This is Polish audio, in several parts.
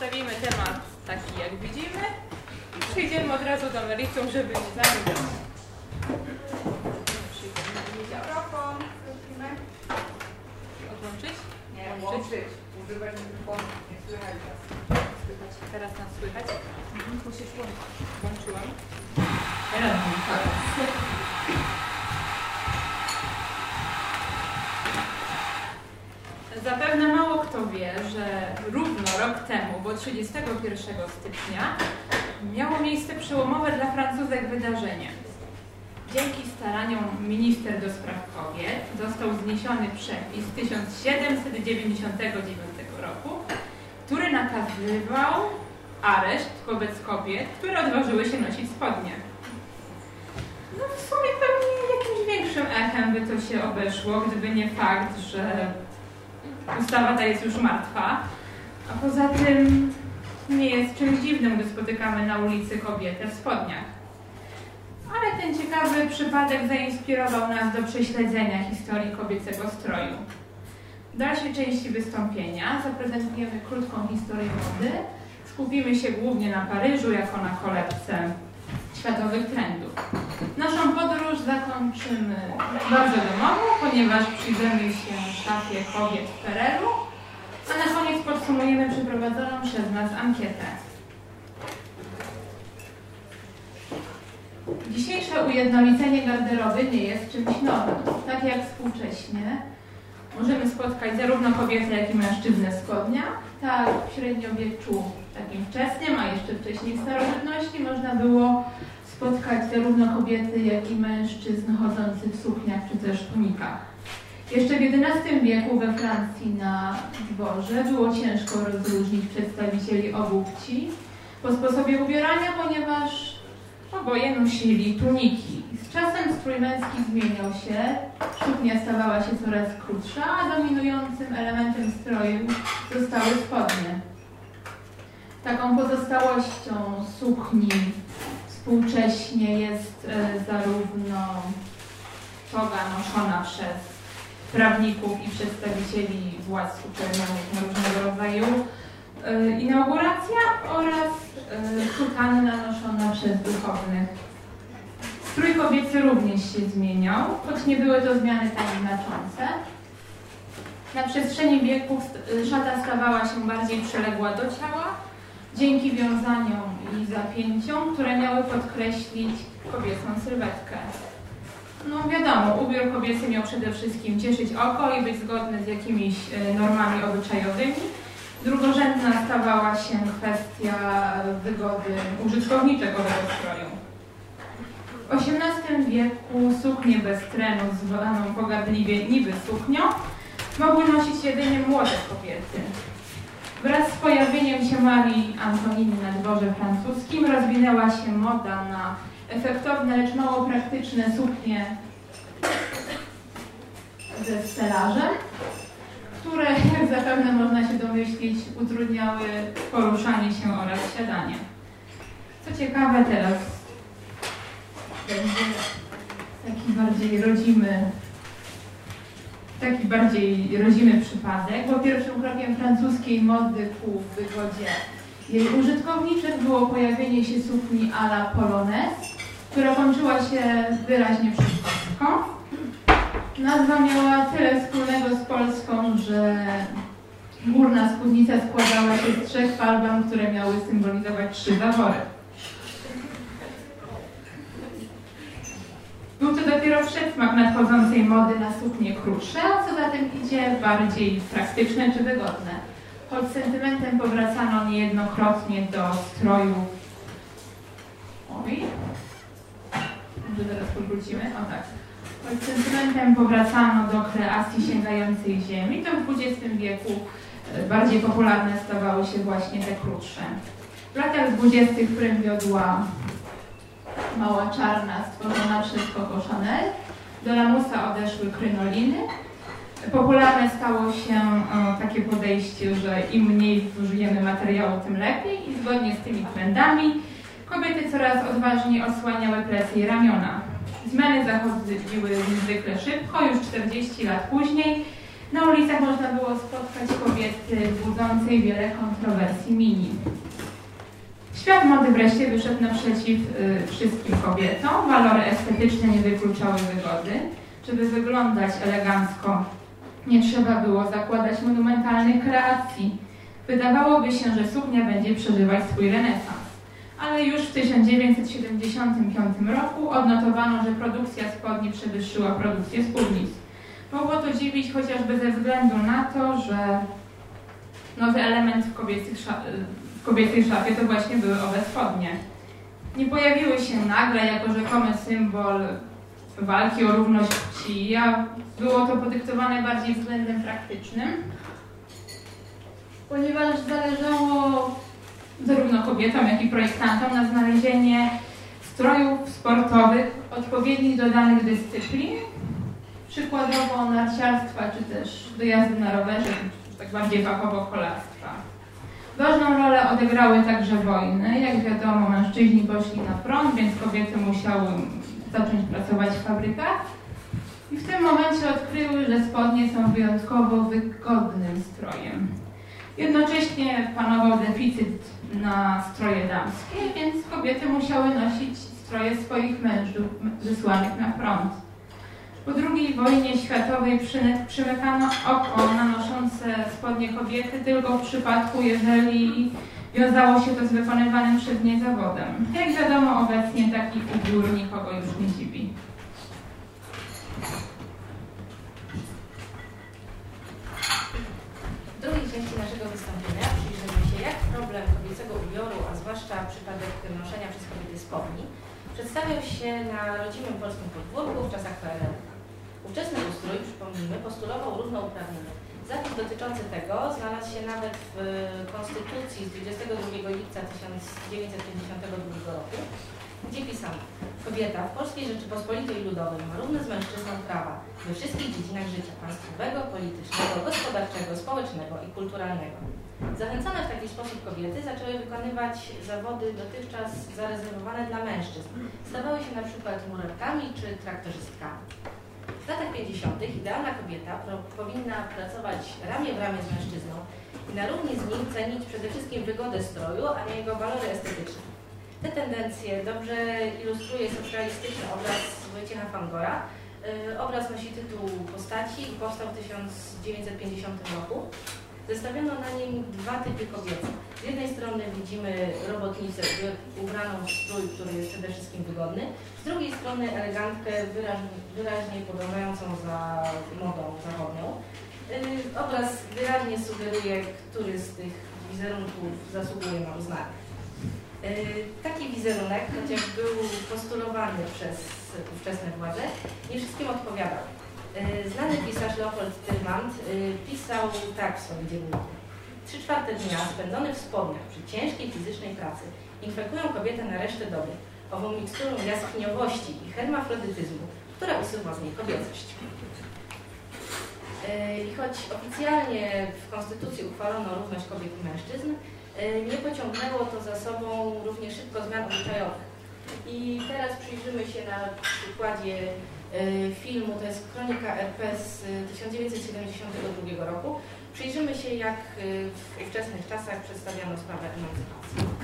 Przedstawimy temat taki, jak widzimy i przejdziemy od razu do meritum, żeby nie zamykać. Mikrofon. Odłączyć? Nie, łączyć. Używać mikrofonu. Nie słychać was. Słychać. Teraz nas słychać? Musisz. Włączyłam. Teraz Zapewne mało wie, że równo rok temu, bo 31 stycznia, miało miejsce przełomowe dla Francuzek wydarzenie. Dzięki staraniom minister do spraw kobiet został zniesiony przepis 1799 roku, który nakazywał areszt wobec kobiet, które odważyły się nosić spodnie. No w sumie pewnie jakimś większym echem by to się obeszło, gdyby nie fakt, że ustawa ta jest już martwa, a poza tym nie jest czymś dziwnym, gdy spotykamy na ulicy kobietę w spodniach. Ale ten ciekawy przypadek zainspirował nas do prześledzenia historii kobiecego stroju. W dalszej części wystąpienia zaprezentujemy krótką historię mody. Skupimy się głównie na Paryżu jako na kolebce światowych trendów. Naszą podróż zakończymy bardzo domowo, ponieważ przyjrzymy się szafie kobiet w Pereru, a na koniec podsumujemy przeprowadzoną przez nas ankietę. Dzisiejsze ujednolicenie garderoby nie jest czymś nowym. Tak jak współcześnie możemy spotkać zarówno kobiety, jak i mężczyznę spodniach, tak w średniowieczu takim wczesnym, a jeszcze wcześniej w starożytności można było spotkać zarówno kobiety, jak i mężczyzn chodzących w sukniach czy też tunikach. Jeszcze w XI wieku we Francji na dworze było ciężko rozróżnić przedstawicieli obu płci po sposobie ubierania, ponieważ oboje nosili tuniki. Z czasem strój męski zmieniał się, suknia stawała się coraz krótsza, a dominującym elementem stroju zostały spodnie. Taką pozostałością sukni współcześnie jest e, zarówno toga noszona przez prawników i przedstawicieli władz uczelnianych różnego rodzaju e, inauguracja oraz e, sutanna noszona przez duchownych. Strój kobiecy również się zmieniał, choć nie były to zmiany tak znaczące. Na przestrzeni wieków szata stawała się bardziej przyległa do ciała, dzięki wiązaniom i zapięciom, które miały podkreślić kobiecą sylwetkę. No wiadomo, ubiór kobiecy miał przede wszystkim cieszyć oko i być zgodny z jakimiś e, normami obyczajowymi. Drugorzędna stawała się kwestia wygody użytkowniczego tego stroju. W XVIII wieku suknię bez trenu, zwaną pogardliwie niby suknią, mogły nosić jedynie młode kobiety. Wraz z pojawieniem się Marii Antoniny na dworze francuskim rozwinęła się moda na efektowne, lecz mało praktyczne suknie ze stelażem, które, jak zapewne można się domyślić, utrudniały poruszanie się oraz siadanie. Co ciekawe, teraz będzie taki bardziej rodzimy taki bardziej rodzimy przypadek, bo pierwszym krokiem francuskiej mody ku wygodzie jej użytkowniczych było pojawienie się sukni a la polonaise, która kończyła się wyraźnie przekąską. Nazwa miała tyle wspólnego z Polską, że górna spódnica składała się z trzech falbam, które miały symbolizować trzy zawory. Był to dopiero przedsmak nadchodzącej mody na suknie krótsze, a co za tym idzie bardziej praktyczne czy wygodne. Choć sentymentem powracano niejednokrotnie do stroju. Oj. Może teraz powrócimy? O tak. Choć sentymentem powracano do kreacji sięgającej ziemi, to w XX wieku e, bardziej popularne stawały się właśnie te krótsze. W latach dwudziestych prym wiodła mała czarna stworzona przez Coco Chanel. Do lamusa odeszły krynoliny. Popularne stało się takie podejście, że im mniej zużyjemy materiału, tym lepiej i zgodnie z tymi trendami kobiety coraz odważniej osłaniały plecy i ramiona. Zmiany zachodziły niezwykle szybko, już 40 lat później Na ulicach można było spotkać kobiety budzącej wiele kontrowersji mini. Świat mody wreszcie wyszedł naprzeciw y, wszystkim kobietom. Walory estetyczne nie wykluczały wygody. Żeby wyglądać elegancko, nie trzeba było zakładać monumentalnych kreacji. Wydawałoby się, że suknia będzie przeżywać swój renesans. Ale już w 1975 roku odnotowano, że produkcja spodni przewyższyła produkcję spódnic. Mogło to dziwić chociażby ze względu na to, że nowy element w, w kobiecej szafie to właśnie były owe spodnie. Nie pojawiły się nagle jako rzekomy symbol walki o równość płci, a było to podyktowane bardziej względem praktycznym, ponieważ zależało zarówno kobietom, jak i projektantom na znalezienie strojów sportowych odpowiednich do danych dyscyplin, przykładowo narciarstwa, czy też dojazdy na rowerze, tak bardziej fachowo kolarstwa. Ważną rolę odegrały także wojny. Jak wiadomo, mężczyźni poszli na front, więc kobiety musiały zacząć pracować w fabrykach. I w tym momencie odkryły, że spodnie są wyjątkowo wygodnym strojem. Jednocześnie panował deficyt na stroje damskie, więc kobiety musiały nosić stroje swoich mężów wysłanych na front. Po II wojnie światowej przymykano oko na noszące spodnie kobiety tylko w przypadku, jeżeli wiązało się to z wykonywanym przez nie zawodem. Jak wiadomo, obecnie taki ubiór nikogo już nie dziwi. W drugiej części naszego wystąpienia przyjrzymy się, jak problem kobiecego ubioru, a zwłaszcza przypadek noszenia przez kobiety spodni, przedstawiał się na rodzimym polskim podwórku w czasach PRL. Ówczesny ustrój, przypomnijmy, postulował równouprawnienie. Zapis dotyczący tego znalazł się nawet w Konstytucji z 22 lipca 1952 roku, gdzie pisano Kobieta w Polskiej Rzeczypospolitej Ludowej ma równe z mężczyzną prawa we wszystkich dziedzinach życia państwowego, politycznego, gospodarczego, społecznego i kulturalnego. Zachęcone w taki sposób kobiety zaczęły wykonywać zawody dotychczas zarezerwowane dla mężczyzn. Stawały się na przykład murarkami czy traktorzystkami. W latach 50. idealna kobieta powinna pracować ramię w ramię z mężczyzną i na równi z nim cenić przede wszystkim wygodę stroju, a nie jego walory estetyczne. Te tendencje dobrze ilustruje socjalistyczny obraz Wojciecha Fangora. Y, obraz nosi tytuł Postaci i powstał w 1950 roku. Zestawiono na nim dwa typy kobiece. Z jednej strony widzimy robotnicę ubraną w strój, który jest przede wszystkim wygodny. Z drugiej strony elegantkę wyraźnie, podążającą za modą zachodnią. Y, obraz wyraźnie sugeruje, który z tych wizerunków zasługuje na uznanie. E, taki wizerunek, chociaż był postulowany przez ówczesne władze, nie wszystkim odpowiadał. E, znany pisarz Leopold Tyrmand e, pisał tak w swoim dzienniku. Trzy czwarte dnia spędzone w spodniach przy ciężkiej fizycznej pracy infekują kobietę na resztę doby ową miksturą jaskiniowości i hermafrodytyzmu, która usuwa z niej kobiecość. I choć oficjalnie w Konstytucji uchwalono równość kobiet i mężczyzn, nie pociągnęło to za sobą równie szybko zmian obyczajowych. I teraz przyjrzymy się na przykładzie filmu, to jest Kronika RP z 1972 roku. Przyjrzymy się, jak e, w ówczesnych czasach przedstawiano sprawę emancypacji.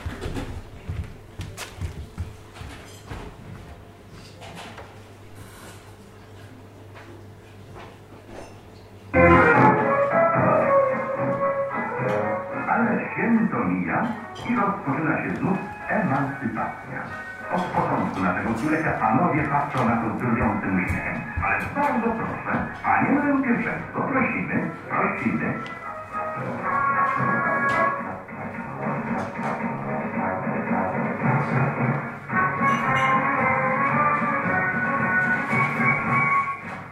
i rozpoczyna się znów emancypacja. Od początku naszego odcinka panowie patrzą na to z drwiącym uśmiechem. Ale bardzo proszę, panie mają pierwszeństwo, prosimy, prosimy.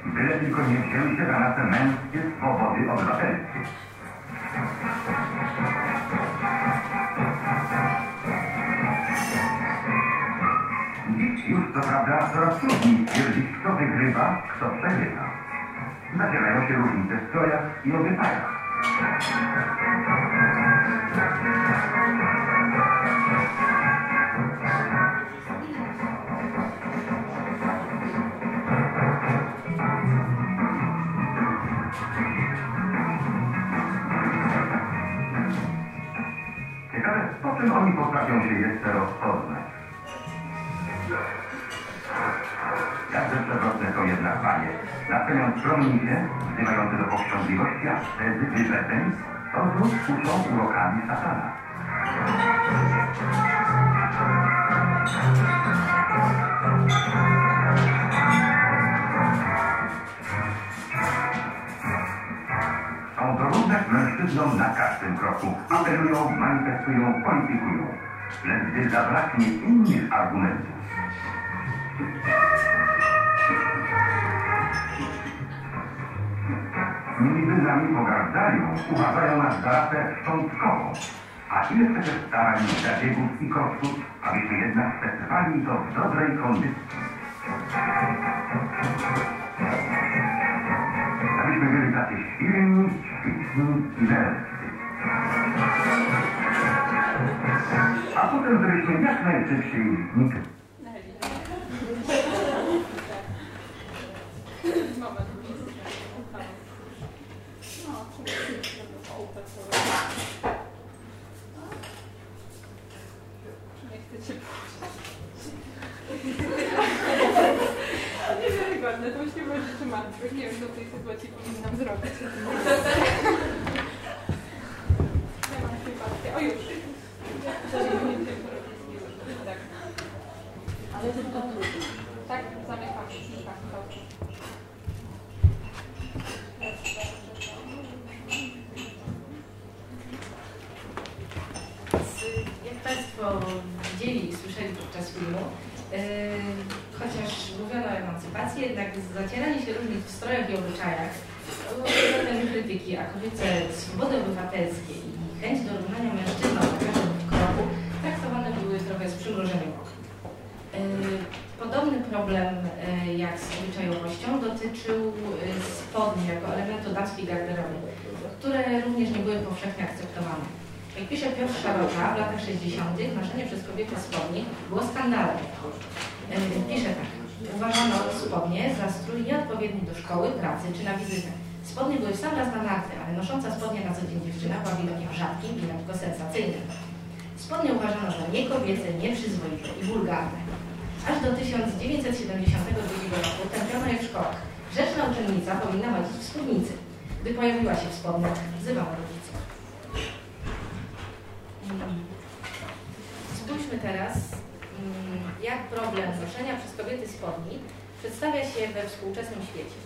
Byle tylko nie wzięli się za nasze męskie swobody obywatelskie. No, Już co prawda coraz trudniej stwierdzić, kto wygrywa, kto przegrywa. Zacierają się różnice w strojach i obyczajach. Ciekawe, po czym oni potrafią się jeszcze rozpoznać. Jakże przewrotne są jednak panie. Nastawiając promienie, wzywające do powściągliwości, a wtedy wyrzeczeń, to znów kuszą urokami szatana. Są dorównać mężczyznom na każdym kroku. Apelują, manifestują, politykują. Lecz gdy zabraknie innych argumentów, niby nami pogardzają, uważają nas za rasę szczątkową. A ile przecież starań, zabiegów i kosztów, abyśmy jednak przetrwali to w dobrej kondycji. Abyśmy byli tacy silni, śliczni i męscy. A potem, żebyśmy jak najszybciej znikli. Nie chcecie Niewiarygodne, to już nie ma rzeczy martwych. Nie wiem, co w tej sytuacji powinnam zrobić. Ja mam sympatię. O już. Tak. Ale tylko Tak, zamykam. Tak, dobrze. Jak Państwo widzieli i słyszeli podczas filmu, yy, chociaż mówiono o emancypacji, jednak zacieranie się różnic w strojach i obyczajach, było przedmiotem krytyki, a kobiece swobody obywatelskie i chęć dorównania mężczyznom na każdym kroku traktowane były trochę z przymrużeniem. Yy, Podobny problem yy, jak z obyczajowością dotyczył spodni jako elementu damskiej garderoby, które również nie były powszechnie akceptowane. Jak pisze Piotr Szarota, w latach 60. noszenie przez kobiety spodni było skandalem. Yy, Pisze tak. Uważano spodnie za strój nieodpowiedni do szkoły, pracy czy na wizytę. Spodnie były w sam raz na narty, ale nosząca spodnie na co dzień dziewczyna była widokiem rzadkim i lekko sensacyjnym. Spodnie uważano za niekobiece, nieprzyzwoite i wulgarne. Aż do 1972 roku tępiono je w szkołach. Grzeczna uczennica powinna chodzić w spódnicy. Gdy pojawiła się w spodniach, wzywała rodziców. Teraz, mm, jak problem noszenia przez kobiety spodni przedstawia się we współczesnym świecie.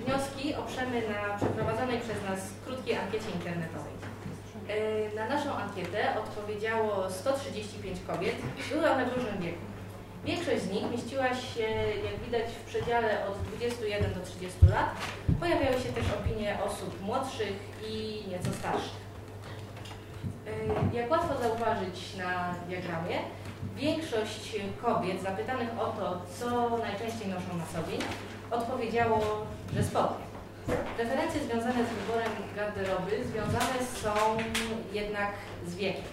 Wnioski oprzemy na przeprowadzonej przez nas krótkiej ankiecie internetowej. Yy, Na naszą ankietę odpowiedziało 135 kobiet, były one w różnym wieku. Większość z nich mieściła się, jak widać, w przedziale od 21 do 30 lat. Pojawiały się też opinie osób młodszych i nieco starszych. Yy, Jak łatwo zauważyć na diagramie, większość kobiet zapytanych o to, co najczęściej noszą na sobie, odpowiedziało, że spodnie. Preferencje związane z wyborem garderoby związane są jednak z wiekiem.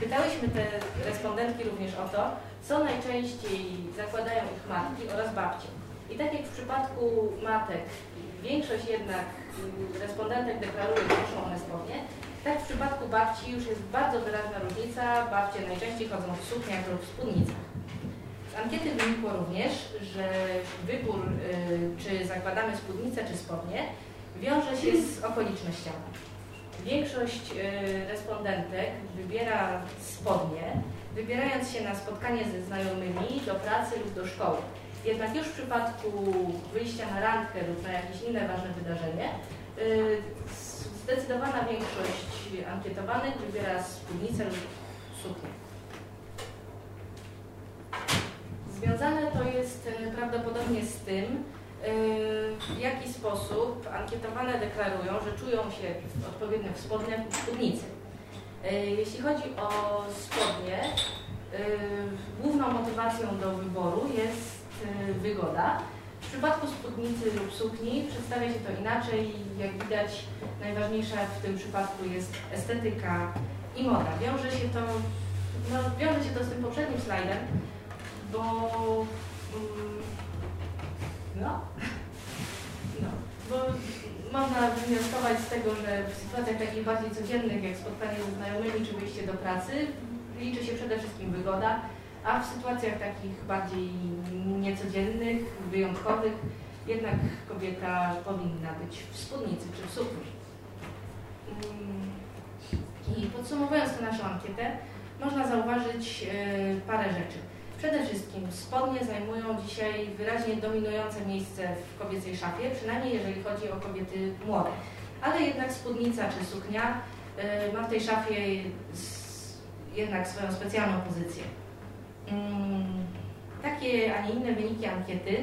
Pytałyśmy te respondentki również o to, co najczęściej zakładają ich matki oraz babcie. I tak jak w przypadku matek, większość jednak respondentek deklaruje, że noszą one spodnie, tak w przypadku babci już jest bardzo wyraźna różnica. Babcie najczęściej chodzą w sukniach lub w spódnicach. Z ankiety wynikło również, że wybór, y, czy zakładamy spódnicę czy spodnie, wiąże się z okolicznościami. Większość y, respondentek wybiera spodnie, wybierając się na spotkanie ze znajomymi, do pracy lub do szkoły. Jednak już w przypadku wyjścia na randkę lub na jakieś inne ważne wydarzenie, y, zdecydowana większość ankietowanych wybiera spódnicę lub suknię. Związane to jest e, prawdopodobnie z tym, e, w jaki sposób ankietowane deklarują, że czują się odpowiednio w spodniach i spódnicy. E, Jeśli chodzi o spodnie, główną motywacją do wyboru jest wygoda. W przypadku spódnicy lub sukni przedstawia się to inaczej. Jak widać, najważniejsza w tym przypadku jest estetyka i moda. Wiąże się to, no, wiąże się to z tym poprzednim slajdem, bo mm, no, no, bo można wywnioskować z tego, że w sytuacjach takich bardziej codziennych, jak spotkanie ze znajomymi czy wyjście do pracy, liczy się przede wszystkim wygoda, a w sytuacjach takich bardziej niecodziennych, wyjątkowych, jednak kobieta powinna być w spódnicy czy w sukni. Mm, I podsumowując tę naszą ankietę, można zauważyć e, parę rzeczy. Przede wszystkim spodnie zajmują dzisiaj wyraźnie dominujące miejsce w kobiecej szafie, przynajmniej jeżeli chodzi o kobiety młode. Ale jednak spódnica czy suknia y, ma w tej szafie jednak swoją specjalną pozycję. Mm, Takie, a nie inne wyniki ankiety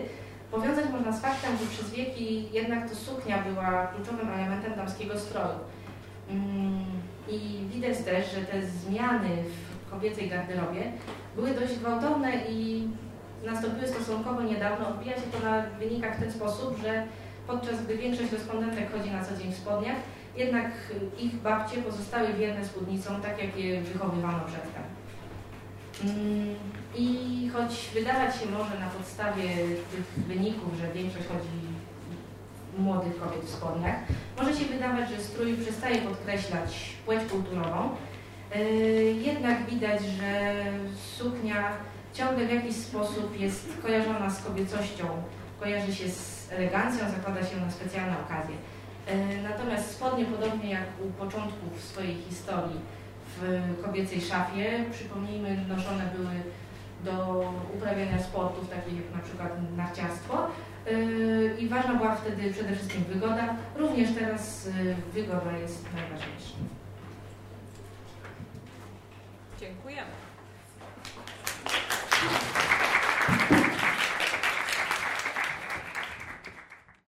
powiązać można z faktem, że przez wieki jednak to suknia była kluczowym elementem damskiego stroju. Mm, I widać też, że te zmiany w kobiecej garderobie były dość gwałtowne i nastąpiły stosunkowo niedawno. Odbija się to na wynikach w ten sposób, że podczas gdy większość respondentek chodzi na co dzień w spodniach, jednak ich babcie pozostały wierne spódnicom, tak jak je wychowywano przedtem. Mm, I choć wydawać się może na podstawie tych wyników, że większość chodzi młodych kobiet w spodniach, może się wydawać, że strój przestaje podkreślać płeć kulturową, Yy, Jednak widać, że suknia ciągle w jakiś sposób jest kojarzona z kobiecością, kojarzy się z elegancją, zakłada się na specjalne okazje. Yy, Natomiast spodnie, podobnie jak u początków swojej historii w kobiecej szafie, przypomnijmy, noszone były do uprawiania sportów, takich jak na przykład narciarstwo. Yy, I ważna była wtedy przede wszystkim wygoda. Również teraz yy, wygoda jest najważniejsza.